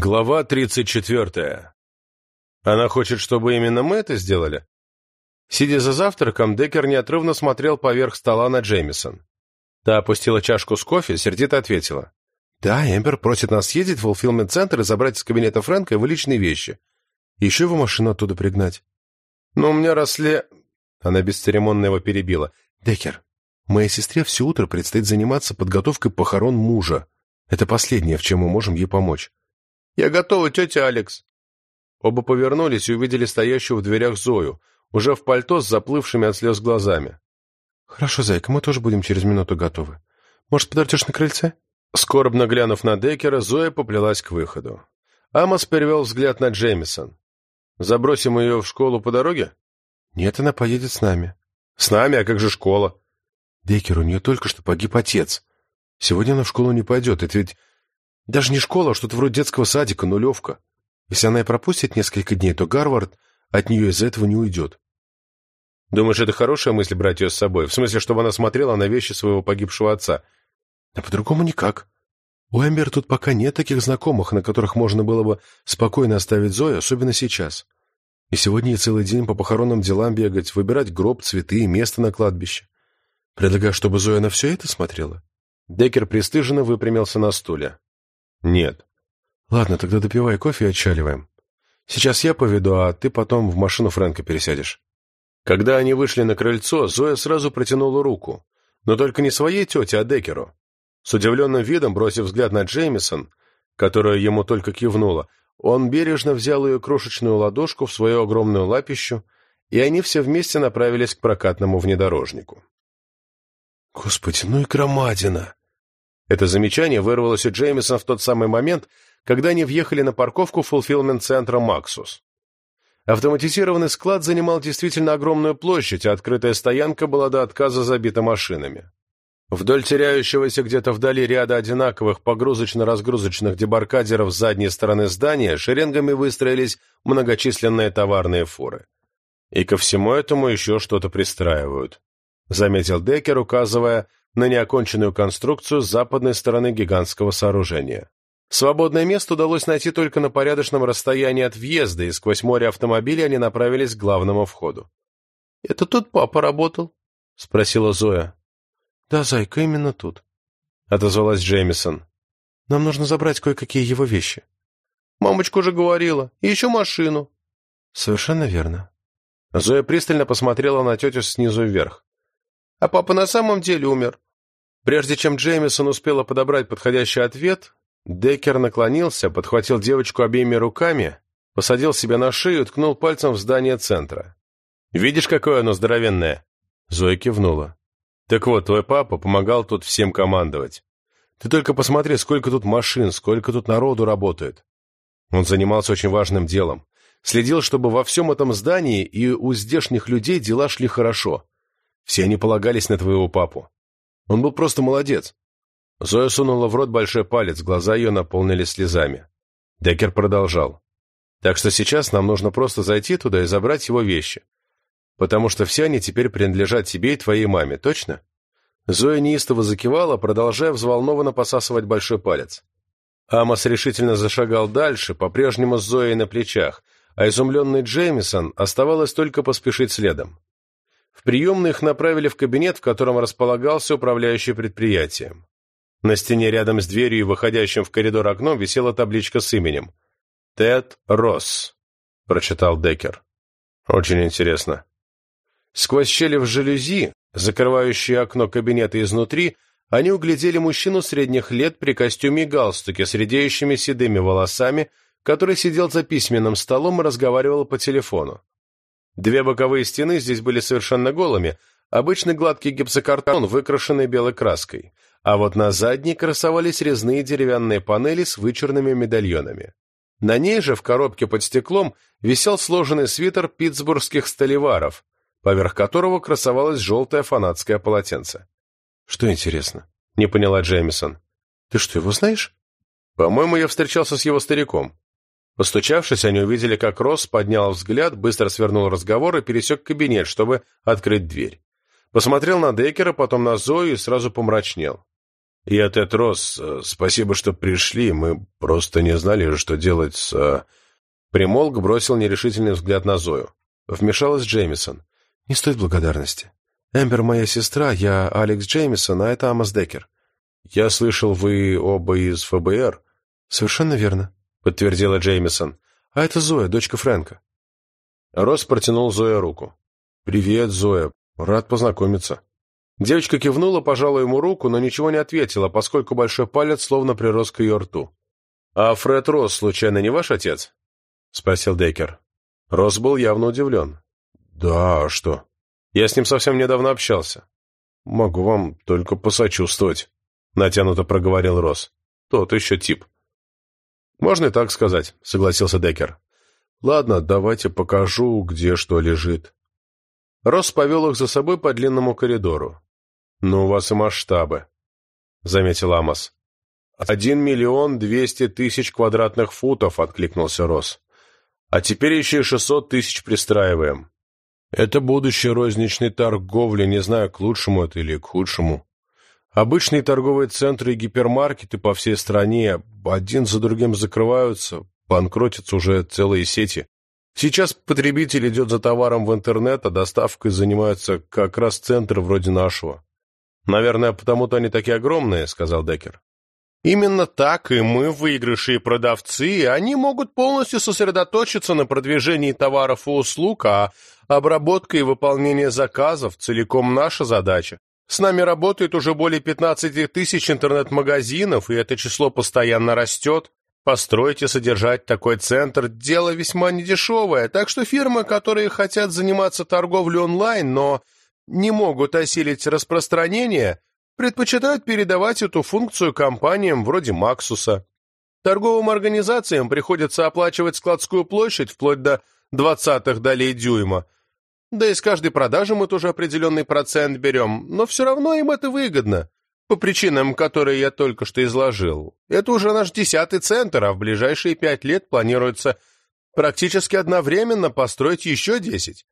Глава 34. Она хочет, чтобы именно мы это сделали? Сидя за завтраком, Деккер неотрывно смотрел поверх стола на Джеймисон. Та опустила чашку с кофе, сердито ответила. «Да, Эмбер просит нас съездить в Фулфилмент-центр и забрать из кабинета Фрэнка его личные вещи. Еще его машину оттуда пригнать». «Но у меня росли...» Она бесцеремонно его перебила. «Деккер, моей сестре все утро предстоит заниматься подготовкой похорон мужа. Это последнее, в чем мы можем ей помочь». «Я готова, тетя Алекс». Оба повернулись и увидели стоящую в дверях Зою, уже в пальто с заплывшими от слез глазами. «Хорошо, зайка, мы тоже будем через минуту готовы. Может, подождешь на крыльце?» Скорбно глянув на Деккера, Зоя поплелась к выходу. Амос перевел взгляд на Джеймисон. «Забросим ее в школу по дороге?» «Нет, она поедет с нами». «С нами? А как же школа?» «Деккер, у нее только что погиб отец. Сегодня она в школу не пойдет. Это ведь даже не школа, а что-то вроде детского садика, нулевка. Если она и пропустит несколько дней, то Гарвард от нее из-за этого не уйдет. Думаешь, это хорошая мысль брать ее с собой? В смысле, чтобы она смотрела на вещи своего погибшего отца? А по-другому никак. У Эмбер тут пока нет таких знакомых, на которых можно было бы спокойно оставить Зою, особенно сейчас. И сегодня ей целый день по похоронным делам бегать, выбирать гроб, цветы и место на кладбище. Предлагаю, чтобы Зоя на все это смотрела? Деккер пристыженно выпрямился на стуле. «Нет». «Ладно, тогда допивай кофе и отчаливаем. Сейчас я поведу, а ты потом в машину Фрэнка пересядешь». Когда они вышли на крыльцо, Зоя сразу протянула руку, но только не своей тете, а Декеру. С удивленным видом, бросив взгляд на Джеймисон, которая ему только кивнула, он бережно взял ее крошечную ладошку в свою огромную лапищу, и они все вместе направились к прокатному внедорожнику. «Господи, ну и громадина!» Это замечание вырвалось у Джеймиса в тот самый момент, когда они въехали на парковку фулфилмент-центра «Максус». Автоматизированный склад занимал действительно огромную площадь, а открытая стоянка была до отказа забита машинами. Вдоль теряющегося где-то вдали ряда одинаковых погрузочно-разгрузочных дебаркадеров с задней стороны здания шеренгами выстроились многочисленные товарные фуры. И ко всему этому еще что-то пристраивают, заметил Деккер, указывая на неоконченную конструкцию с западной стороны гигантского сооружения. Свободное место удалось найти только на порядочном расстоянии от въезда, и сквозь море автомобилей они направились к главному входу. «Это тут папа работал?» — спросила Зоя. «Да, зайка, именно тут», — отозвалась Джеймисон. «Нам нужно забрать кое-какие его вещи». «Мамочка уже говорила. И еще машину». «Совершенно верно». Зоя пристально посмотрела на тетю снизу вверх. «А папа на самом деле умер?» Прежде чем Джеймисон успела подобрать подходящий ответ, Деккер наклонился, подхватил девочку обеими руками, посадил себя на шею и ткнул пальцем в здание центра. «Видишь, какое оно здоровенное?» Зоя кивнула. «Так вот, твой папа помогал тут всем командовать. Ты только посмотри, сколько тут машин, сколько тут народу работает. Он занимался очень важным делом. Следил, чтобы во всем этом здании и у здешних людей дела шли хорошо. Все они полагались на твоего папу. Он был просто молодец. Зоя сунула в рот большой палец, глаза ее наполнились слезами. Деккер продолжал. «Так что сейчас нам нужно просто зайти туда и забрать его вещи. Потому что все они теперь принадлежат тебе и твоей маме, точно?» Зоя неистово закивала, продолжая взволнованно посасывать большой палец. Амос решительно зашагал дальше, по-прежнему с Зоей на плечах, а изумленный Джеймисон оставалось только поспешить следом. В приемной их направили в кабинет, в котором располагался управляющий предприятием. На стене рядом с дверью и выходящим в коридор окном висела табличка с именем. «Тед Росс», — прочитал Деккер. «Очень интересно». Сквозь щели в жалюзи, закрывающие окно кабинета изнутри, они углядели мужчину средних лет при костюме и галстуке с редеющими седыми волосами, который сидел за письменным столом и разговаривал по телефону. Две боковые стены здесь были совершенно голыми, обычный гладкий гипсокартон, выкрашенный белой краской, а вот на задней красовались резные деревянные панели с вычурными медальонами. На ней же в коробке под стеклом висел сложенный свитер питтсбургских столеваров, поверх которого красовалось желтое фанатское полотенце. «Что интересно?» — не поняла Джеймисон. «Ты что, его знаешь?» «По-моему, я встречался с его стариком. Постучавшись, они увидели, как Росс поднял взгляд, быстро свернул разговор и пересек кабинет, чтобы открыть дверь. Посмотрел на Деккера, потом на Зою и сразу помрачнел. «Я Тед Росс. Спасибо, что пришли. Мы просто не знали, что делать с...» Примолк бросил нерешительный взгляд на Зою. Вмешалась Джеймисон. «Не стоит благодарности. Эмбер моя сестра, я Алекс Джеймисон, а это Амос Деккер». «Я слышал, вы оба из ФБР?» «Совершенно верно», — подтвердила Джеймисон. «А это Зоя, дочка Фрэнка». Росс протянул Зое руку. «Привет, Зоя. Рад познакомиться». Девочка кивнула, пожала ему руку, но ничего не ответила, поскольку большой палец словно прирос к ее рту. «А Фред Росс, случайно, не ваш отец?» — спросил Деккер. Росс был явно удивлен. «Да, а что? Я с ним совсем недавно общался. Могу вам только посочувствовать», — натянуто проговорил Росс. «Тот еще тип». «Можно и так сказать», — согласился Деккер. «Ладно, давайте покажу, где что лежит». Росс повел их за собой по длинному коридору. «Ну, у вас и масштабы», — заметил Амос. «Один миллион двести тысяч квадратных футов», — откликнулся Росс. «А теперь еще и шестьсот тысяч пристраиваем. Это будущее розничной торговли, не знаю, к лучшему это или к худшему. Обычные торговые центры и гипермаркеты по всей стране один за другим закрываются, банкротятся уже целые сети. Сейчас потребитель идет за товаром в интернет, а доставкой занимаются как раз центры вроде нашего. «Наверное, потому-то они такие огромные», — сказал Деккер. «Именно так и мы выигрыши продавцы, они могут полностью сосредоточиться на продвижении товаров и услуг, а обработка и выполнение заказов — целиком наша задача. С нами работает уже более 15 тысяч интернет-магазинов, и это число постоянно растет. Построить и содержать такой центр – дело весьма недешевое, так что фирмы, которые хотят заниматься торговлей онлайн, но не могут осилить распространение, предпочитают передавать эту функцию компаниям вроде Максуса. Торговым организациям приходится оплачивать складскую площадь вплоть до двадцатых долей дюйма. Да и с каждой продажи мы тоже определенный процент берем, но все равно им это выгодно, по причинам, которые я только что изложил. Это уже наш десятый центр, а в ближайшие пять лет планируется практически одновременно построить еще десять.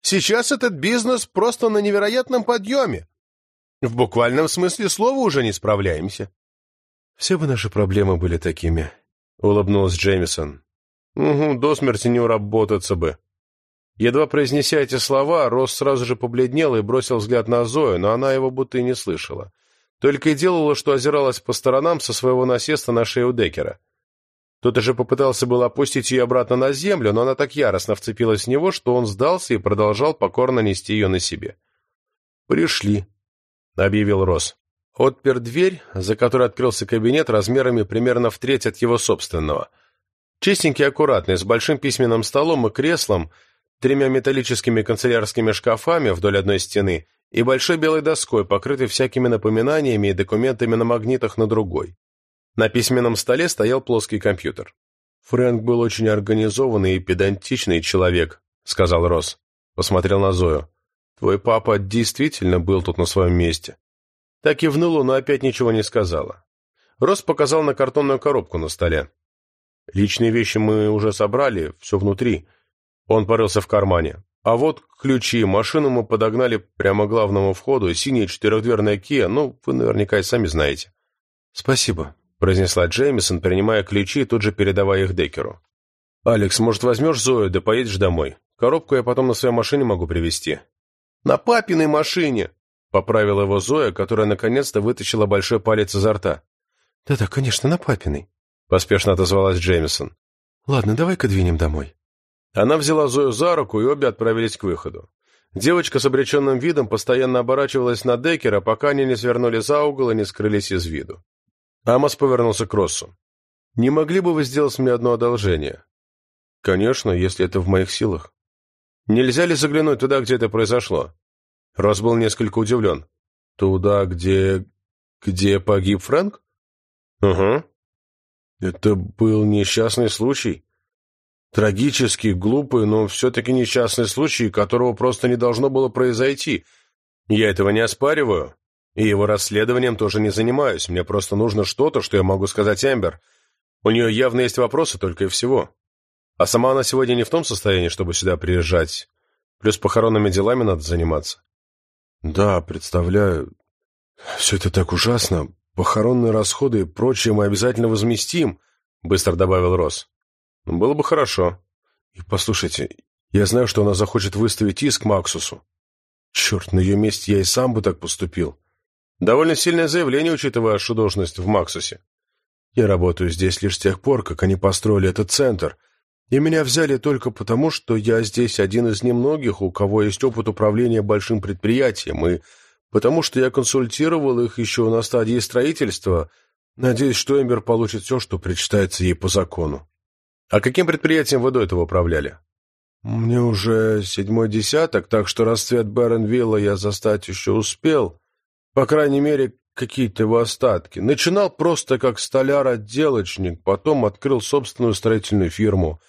Сейчас этот бизнес просто на невероятном подъеме. В буквальном смысле слова уже не справляемся. «Все бы наши проблемы были такими», — улыбнулась Джеймисон. «Угу, до смерти не уработаться бы». Едва произнеся эти слова, Росс сразу же побледнел и бросил взгляд на Зою, но она его будто и не слышала. Только и делала, что озиралась по сторонам со своего насеста на шею Деккера. Тот же попытался был опустить ее обратно на землю, но она так яростно вцепилась в него, что он сдался и продолжал покорно нести ее на себе. «Пришли», — объявил Росс. Отпер дверь, за которой открылся кабинет размерами примерно в треть от его собственного. Чистенький аккуратный, с большим письменным столом и креслом, тремя металлическими канцелярскими шкафами вдоль одной стены и большой белой доской, покрытой всякими напоминаниями и документами на магнитах на другой. На письменном столе стоял плоский компьютер. «Фрэнк был очень организованный и педантичный человек», — сказал Росс. Посмотрел на Зою. «Твой папа действительно был тут на своем месте». Так кивнула, но опять ничего не сказала. Росс показал на картонную коробку на столе. «Личные вещи мы уже собрали, все внутри». Он порылся в кармане. «А вот ключи, машину мы подогнали прямо к главному входу, синяя четырехдверная Kia, ну, вы наверняка и сами знаете». «Спасибо», произнесла Джеймисон, принимая ключи и тут же передавая их Деккеру. «Алекс, может, возьмешь Зою, да поедешь домой? Коробку я потом на своей машине могу привезти». «На папиной машине!» — поправила его Зоя, которая наконец-то вытащила большой палец изо рта. «Да-да, конечно, на папиной», — поспешно отозвалась Джеймисон. «Ладно, давай-ка двинем домой». Она взяла Зою за руку, и обе отправились к выходу. Девочка с обреченным видом постоянно оборачивалась на Деккера, пока они не свернули за угол и не скрылись из виду. Амос повернулся к Россу. «Не могли бы вы сделать мне одно одолжение?» «Конечно, если это в моих силах». «Нельзя ли заглянуть туда, где это произошло?» Росс был несколько удивлен. «Туда, где... где погиб Фрэнк?» «Угу». «Это был несчастный случай?» Трагический, глупый, но все-таки несчастный случай, которого просто не должно было произойти. Я этого не оспариваю. И его расследованием тоже не занимаюсь. Мне просто нужно что-то, что я могу сказать Эмбер. У нее явно есть вопросы, только и всего. А сама она сегодня не в том состоянии, чтобы сюда приезжать. Плюс похоронными делами надо заниматься. Да, представляю. Все это так ужасно. похоронные расходы и прочее мы обязательно возместим», — быстро добавил Росс. «Было бы хорошо. И послушайте, я знаю, что она захочет выставить иск Максусу. Черт, на ее месте я и сам бы так поступил. Довольно сильное заявление, учитывая вашу должность в Максусе. Я работаю здесь лишь с тех пор, как они построили этот центр, и меня взяли только потому, что я здесь один из немногих, у кого есть опыт управления большим предприятием, и потому что я консультировал их еще на стадии строительства, надеясь, что Эмбер получит все, что причитается ей по закону. А каким предприятием вы до этого управляли? Мне уже седьмой десяток, так что расцвет Бернвилла я застать еще успел. По крайней мере, какие-то его остатки. Начинал просто как столяр-отделочник, потом открыл собственную строительную фирму.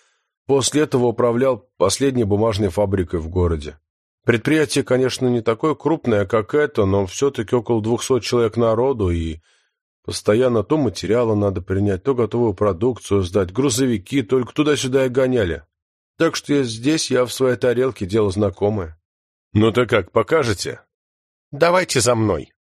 После этого управлял последней бумажной фабрикой в городе. Предприятие, конечно, не такое крупное, как это, но все-таки около двухсот человек народу, и постоянно то материалы надо принять, то готовую продукцию сдать, грузовики только туда-сюда и гоняли. Так что я здесь, я в своей тарелке, дело знакомое. Ну-то как, покажете? Давайте за мной.